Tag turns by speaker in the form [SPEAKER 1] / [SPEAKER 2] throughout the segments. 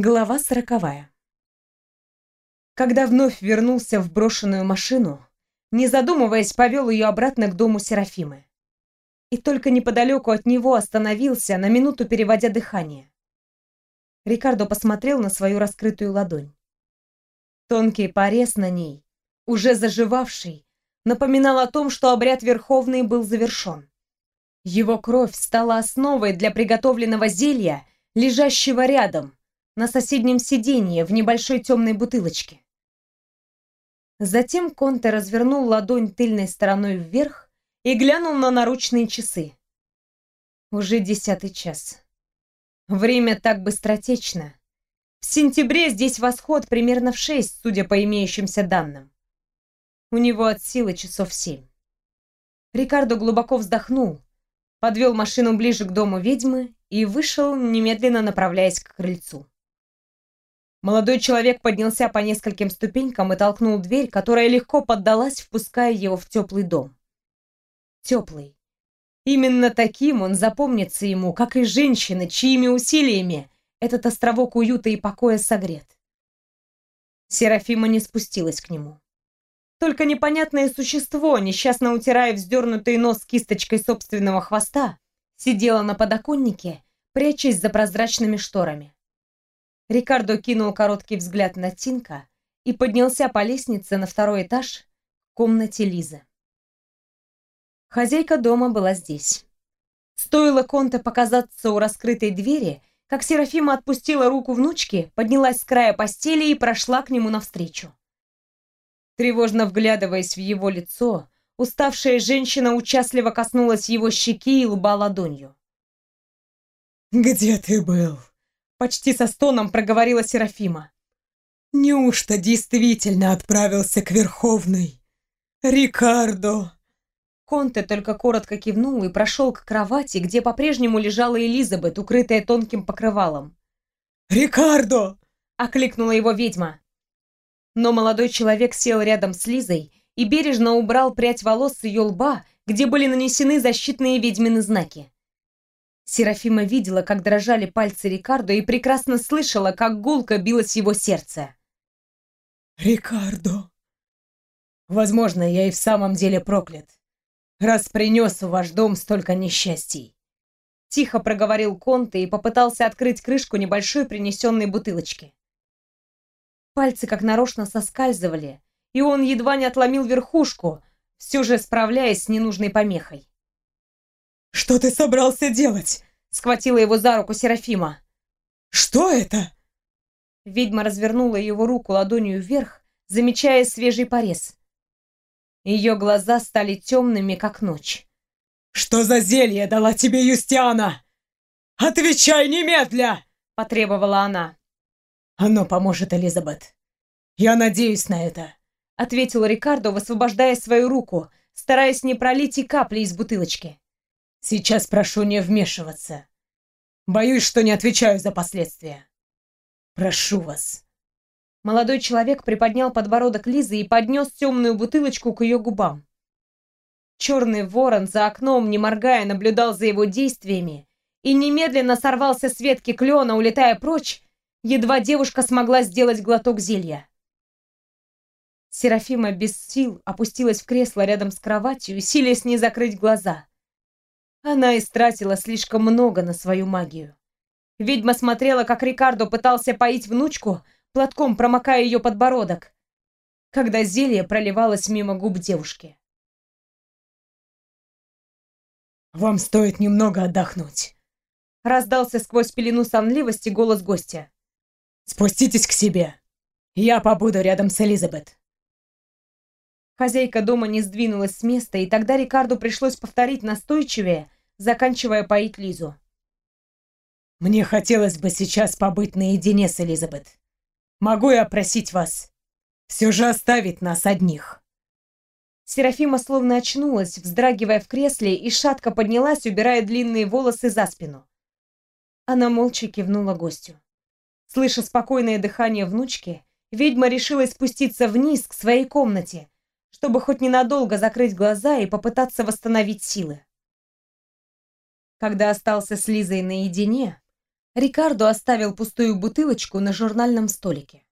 [SPEAKER 1] Глава сороковая. Когда вновь вернулся в брошенную машину, не задумываясь, повел ее обратно к дому Серафимы. И только неподалеку от него остановился, на минуту переводя дыхание. Рикардо посмотрел на свою раскрытую ладонь. Тонкий порез на ней, уже заживавший, напоминал о том, что обряд Верховный был завершен. Его кровь стала основой для приготовленного зелья, лежащего рядом, на соседнем сиденье в небольшой темной бутылочке. Затем Конте развернул ладонь тыльной стороной вверх и глянул на наручные часы. Уже десятый час. Время так быстротечно. В сентябре здесь восход примерно в шесть, судя по имеющимся данным. У него от силы часов семь. Рикардо глубоко вздохнул, подвел машину ближе к дому ведьмы и вышел, немедленно направляясь к крыльцу. Молодой человек поднялся по нескольким ступенькам и толкнул дверь, которая легко поддалась, впуская его в теплый дом. Теплый. Именно таким он запомнится ему, как и женщины, чьими усилиями этот островок уюта и покоя согрет. Серафима не спустилась к нему. Только непонятное существо, несчастно утирая вздернутый нос кисточкой собственного хвоста, сидело на подоконнике, прячась за прозрачными шторами. Рикардо кинул короткий взгляд на Тинка и поднялся по лестнице на второй этаж в комнате Лизы. Хозяйка дома была здесь. Стоило Конте показаться у раскрытой двери, как Серафима отпустила руку внучки, поднялась с края постели и прошла к нему навстречу. Тревожно вглядываясь в его лицо, уставшая женщина участливо коснулась его щеки и лба ладонью.
[SPEAKER 2] «Где ты был?»
[SPEAKER 1] Почти со стоном проговорила Серафима.
[SPEAKER 2] «Неужто действительно отправился к Верховной? Рикардо!»
[SPEAKER 1] Конте только коротко кивнул и прошел к кровати, где по-прежнему лежала Элизабет, укрытая тонким покрывалом.
[SPEAKER 2] «Рикардо!»
[SPEAKER 1] — окликнула его ведьма. Но молодой человек сел рядом с Лизой и бережно убрал прядь волос с ее лба, где были нанесены защитные ведьмины знаки. Серафима видела, как дрожали пальцы Рикардо и прекрасно слышала, как гулко билось его сердце.
[SPEAKER 2] «Рикардо!»
[SPEAKER 1] «Возможно, я и в самом деле проклят, раз принес в ваш дом столько несчастий». Тихо проговорил Конте и попытался открыть крышку небольшой принесенной бутылочки. Пальцы как нарочно соскальзывали, и он едва не отломил верхушку, все же справляясь с ненужной помехой.
[SPEAKER 2] «Что ты собрался делать?»
[SPEAKER 1] Схватила его за руку Серафима.
[SPEAKER 2] «Что это?»
[SPEAKER 1] Ведьма развернула его руку ладонью вверх, замечая свежий порез. Ее глаза стали темными, как ночь.
[SPEAKER 2] «Что за зелье дала тебе Юстиана? Отвечай немедля!»
[SPEAKER 1] — потребовала она.
[SPEAKER 2] «Оно поможет, Элизабет. Я надеюсь на это», —
[SPEAKER 1] ответил Рикардо, высвобождая свою руку, стараясь не пролить и капли из бутылочки.
[SPEAKER 2] Сейчас прошу не вмешиваться. Боюсь, что не отвечаю за последствия. Прошу вас.
[SPEAKER 1] Молодой человек приподнял подбородок Лизы и поднес темную бутылочку к ее губам. Черный ворон за окном, не моргая, наблюдал за его действиями и немедленно сорвался с ветки клена, улетая прочь, едва девушка смогла сделать глоток зелья. Серафима без сил опустилась в кресло рядом с кроватью, силясь не закрыть глаза. Она истратила слишком много на свою магию. Ведьма смотрела, как Рикардо пытался поить внучку, платком промокая ее подбородок, когда зелье проливалось мимо губ девушки.
[SPEAKER 2] «Вам стоит немного отдохнуть», —
[SPEAKER 1] раздался сквозь пелену сонливости голос гостя.
[SPEAKER 2] «Спуститесь к себе. Я побуду рядом с Элизабет».
[SPEAKER 1] Хозяйка дома не сдвинулась с места, и тогда Рикарду пришлось повторить настойчивее, заканчивая поить Лизу.
[SPEAKER 2] «Мне хотелось бы сейчас побыть наедине с Элизабет. Могу я просить вас все же оставить нас одних?»
[SPEAKER 1] Серафима словно очнулась, вздрагивая в кресле, и шатко поднялась, убирая длинные волосы за спину. Она молча кивнула гостю. Слыша спокойное дыхание внучки, ведьма решила спуститься вниз к своей комнате, чтобы хоть ненадолго закрыть глаза и попытаться восстановить силы. Когда остался с Лизой наедине, Рикардо оставил пустую бутылочку на журнальном столике.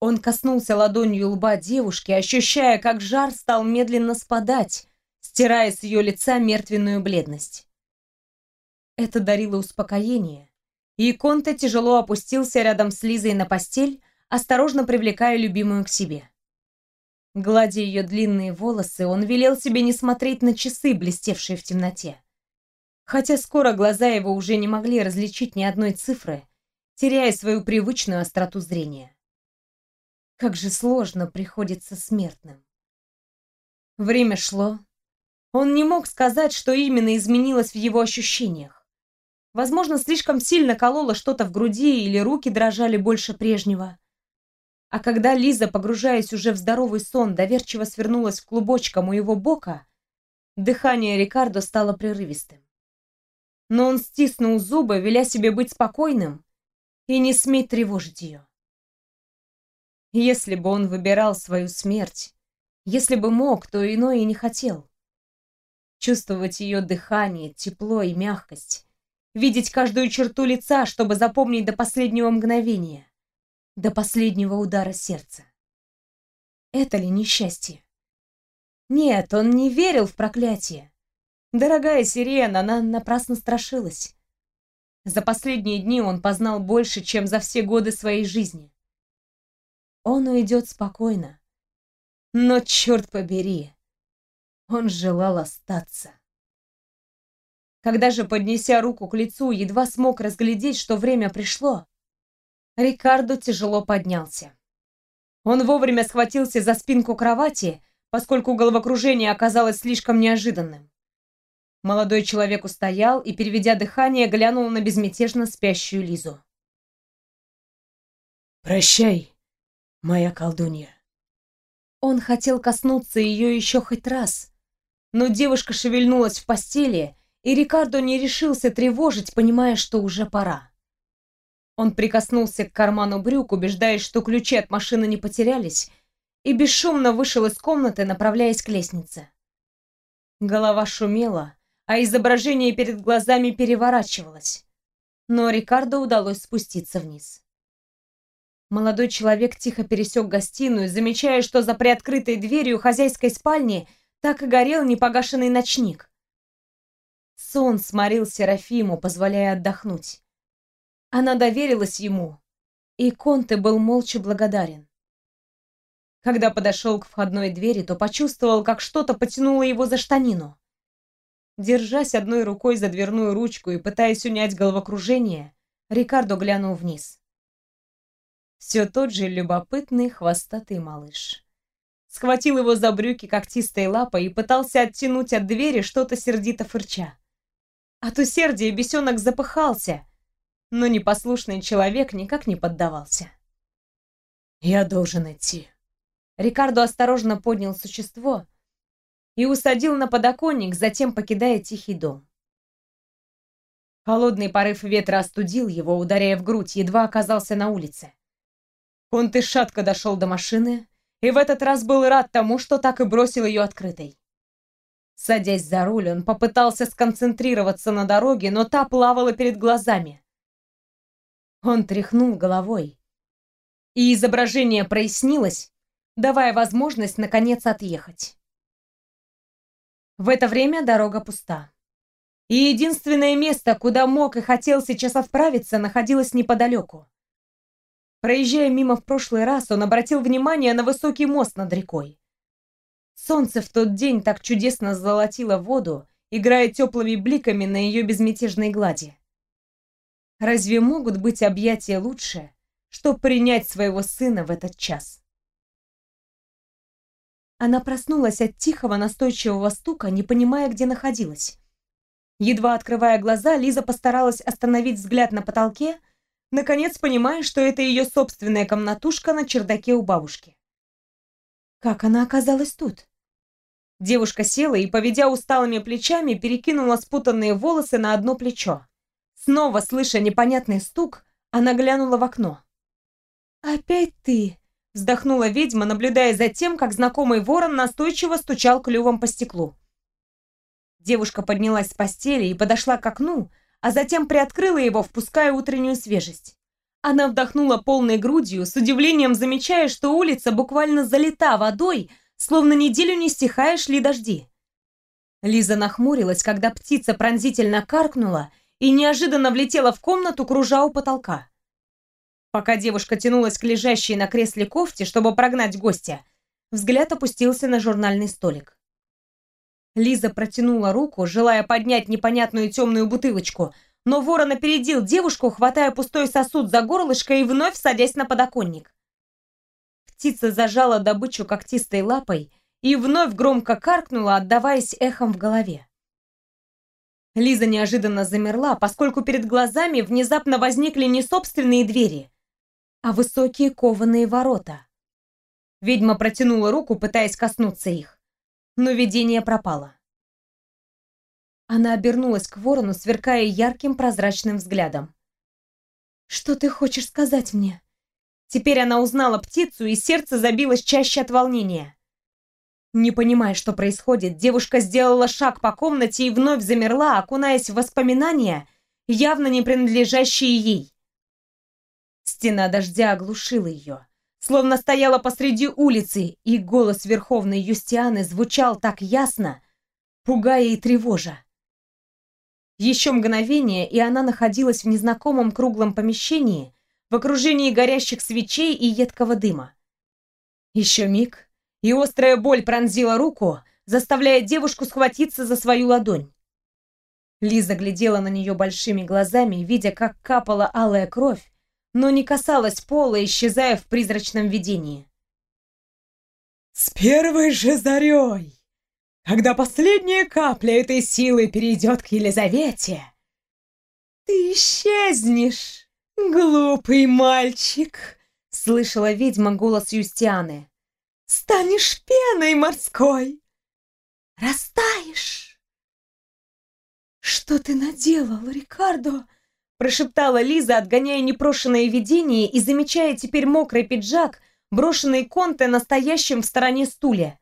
[SPEAKER 1] Он коснулся ладонью лба девушки, ощущая, как жар стал медленно спадать, стирая с ее лица мертвенную бледность. Это дарило успокоение, и Конте тяжело опустился рядом с Лизой на постель, осторожно привлекая любимую к себе. Гладя ее длинные волосы, он велел себе не смотреть на часы, блестевшие в темноте. Хотя скоро глаза его уже не могли различить ни одной цифры, теряя свою привычную остроту зрения. Как же сложно приходится смертным. Время шло. Он не мог сказать, что именно изменилось в его ощущениях. Возможно, слишком сильно кололо что-то в груди или руки дрожали больше прежнего. А когда Лиза, погружаясь уже в здоровый сон, доверчиво свернулась в клубочком у его бока, дыхание Рикардо стало прерывистым. Но он стиснул зубы, веля себе быть спокойным и не сметь тревожить ее. Если бы он выбирал свою смерть, если бы мог, то иное и не хотел. Чувствовать ее дыхание, тепло и мягкость, видеть каждую черту лица, чтобы запомнить до последнего мгновения, до последнего удара сердца. Это ли несчастье? Нет, он не верил в проклятие. Дорогая Сирена, она напрасно страшилась. За последние дни он познал больше, чем за все годы своей жизни. Он уйдет спокойно. Но, черт побери, он желал остаться. Когда же, поднеся руку к лицу, едва смог разглядеть, что время пришло, Рикардо тяжело поднялся. Он вовремя схватился за спинку кровати, поскольку головокружение оказалось слишком неожиданным. Молодой человек устоял и, переведя дыхание, глянул на безмятежно спящую Лизу.
[SPEAKER 2] «Прощай, моя колдунья.
[SPEAKER 1] Он хотел коснуться ее еще хоть раз, но девушка шевельнулась в постели, и Рикардо не решился тревожить, понимая, что уже пора. Он прикоснулся к карману брюк, убеждаясь, что ключи от машины не потерялись, и бесшумно вышел из комнаты, направляясь к лестнице. Голова шумела, а изображение перед глазами переворачивалось, но Рикардо удалось спуститься вниз. Молодой человек тихо пересек гостиную, замечая, что за приоткрытой дверью хозяйской спальни так и горел непогашенный ночник. Сон сморил Серафиму, позволяя отдохнуть. Она доверилась ему, и Конте был молча благодарен. Когда подошел к входной двери, то почувствовал, как что-то потянуло его за штанину. Держась одной рукой за дверную ручку и пытаясь унять головокружение, Рикардо глянул вниз. Все тот же любопытный хвостатый малыш. Схватил его за брюки когтистой лапой и пытался оттянуть от двери что-то сердито фырча. От усердия бесенок запыхался, но непослушный человек никак не поддавался.
[SPEAKER 2] «Я должен идти».
[SPEAKER 1] Рикардо осторожно поднял существо и усадил на подоконник, затем покидая тихий дом. Холодный порыв ветра остудил его, ударяя в грудь, едва оказался на улице. Конте шатко дошел до машины и в этот раз был рад тому, что так и бросил ее открытой. Садясь за руль, он попытался сконцентрироваться на дороге, но та плавала перед глазами. Он тряхнул головой, и изображение прояснилось, давая возможность, наконец, отъехать. В это время дорога пуста. И единственное место, куда мог и хотел сейчас отправиться, находилось неподалеку. Проезжая мимо в прошлый раз, он обратил внимание на высокий мост над рекой. Солнце в тот день так чудесно золотило воду, играя теплыми бликами на ее безмятежной глади. Разве могут быть объятия лучше, чтобы принять своего сына в этот час? Она проснулась от тихого настойчивого стука, не понимая, где находилась. Едва открывая глаза, Лиза постаралась остановить взгляд на потолке, наконец понимая, что это ее собственная комнатушка на чердаке у бабушки. Как она оказалась тут? Девушка села и, поведя усталыми плечами, перекинула спутанные волосы на одно плечо. Снова, слыша непонятный стук, она глянула в окно. «Опять ты!» — вздохнула ведьма, наблюдая за тем, как знакомый ворон настойчиво стучал клювом по стеклу. Девушка поднялась с постели и подошла к окну, а затем приоткрыла его, впуская утреннюю свежесть. Она вдохнула полной грудью, с удивлением замечая, что улица буквально залита водой, словно неделю не стихая шли дожди. Лиза нахмурилась, когда птица пронзительно каркнула и неожиданно влетела в комнату, кружа у потолка. Пока девушка тянулась к лежащей на кресле кофте, чтобы прогнать гостя, взгляд опустился на журнальный столик. Лиза протянула руку, желая поднять непонятную темную бутылочку, но ворон опередил девушку, хватая пустой сосуд за горлышко и вновь садясь на подоконник. Птица зажала добычу когтистой лапой и вновь громко каркнула, отдаваясь эхом в голове. Лиза неожиданно замерла, поскольку перед глазами внезапно возникли не собственные двери, а высокие кованые ворота. Ведьма протянула руку, пытаясь коснуться их но видение пропало. Она обернулась к ворону, сверкая ярким прозрачным взглядом. «Что ты хочешь сказать мне?» Теперь она узнала птицу, и сердце забилось чаще от волнения. Не понимая, что происходит, девушка сделала шаг по комнате и вновь замерла, окунаясь в воспоминания, явно не принадлежащие ей. Стена дождя оглушила ее словно стояла посреди улицы, и голос Верховной Юстианы звучал так ясно, пугая и тревожа. Еще мгновение, и она находилась в незнакомом круглом помещении, в окружении горящих свечей и едкого дыма. Еще миг, и острая боль пронзила руку, заставляя девушку схватиться за свою ладонь. Лиза глядела на нее большими глазами, видя, как капала алая кровь, но не касалась пола, исчезая в призрачном видении.
[SPEAKER 2] «С первой же зарей, когда последняя капля этой силы перейдет к Елизавете, ты исчезнешь, глупый мальчик!» — слышала ведьма голос Юстианы. «Станешь пеной морской! Растаешь!» «Что ты наделал, Рикардо?» Прошептала Лиза, отгоняя непрошенное видение и замечая теперь мокрый пиджак, брошенный Конте настоящим в стороне стуле.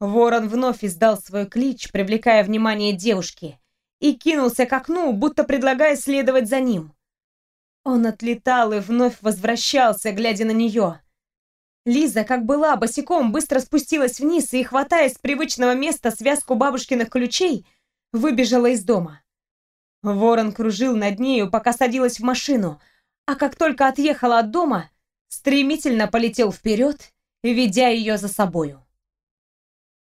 [SPEAKER 2] Ворон вновь издал свой клич, привлекая внимание девушки, и кинулся к окну, будто предлагая следовать за ним. Он отлетал и вновь возвращался, глядя на нее. Лиза, как была, босиком быстро спустилась вниз и, хватая с привычного места связку бабушкиных ключей, выбежала из дома. Ворон кружил над нею, пока садилась в машину, а как только отъехала от дома, стремительно полетел вперед, ведя ее за собою.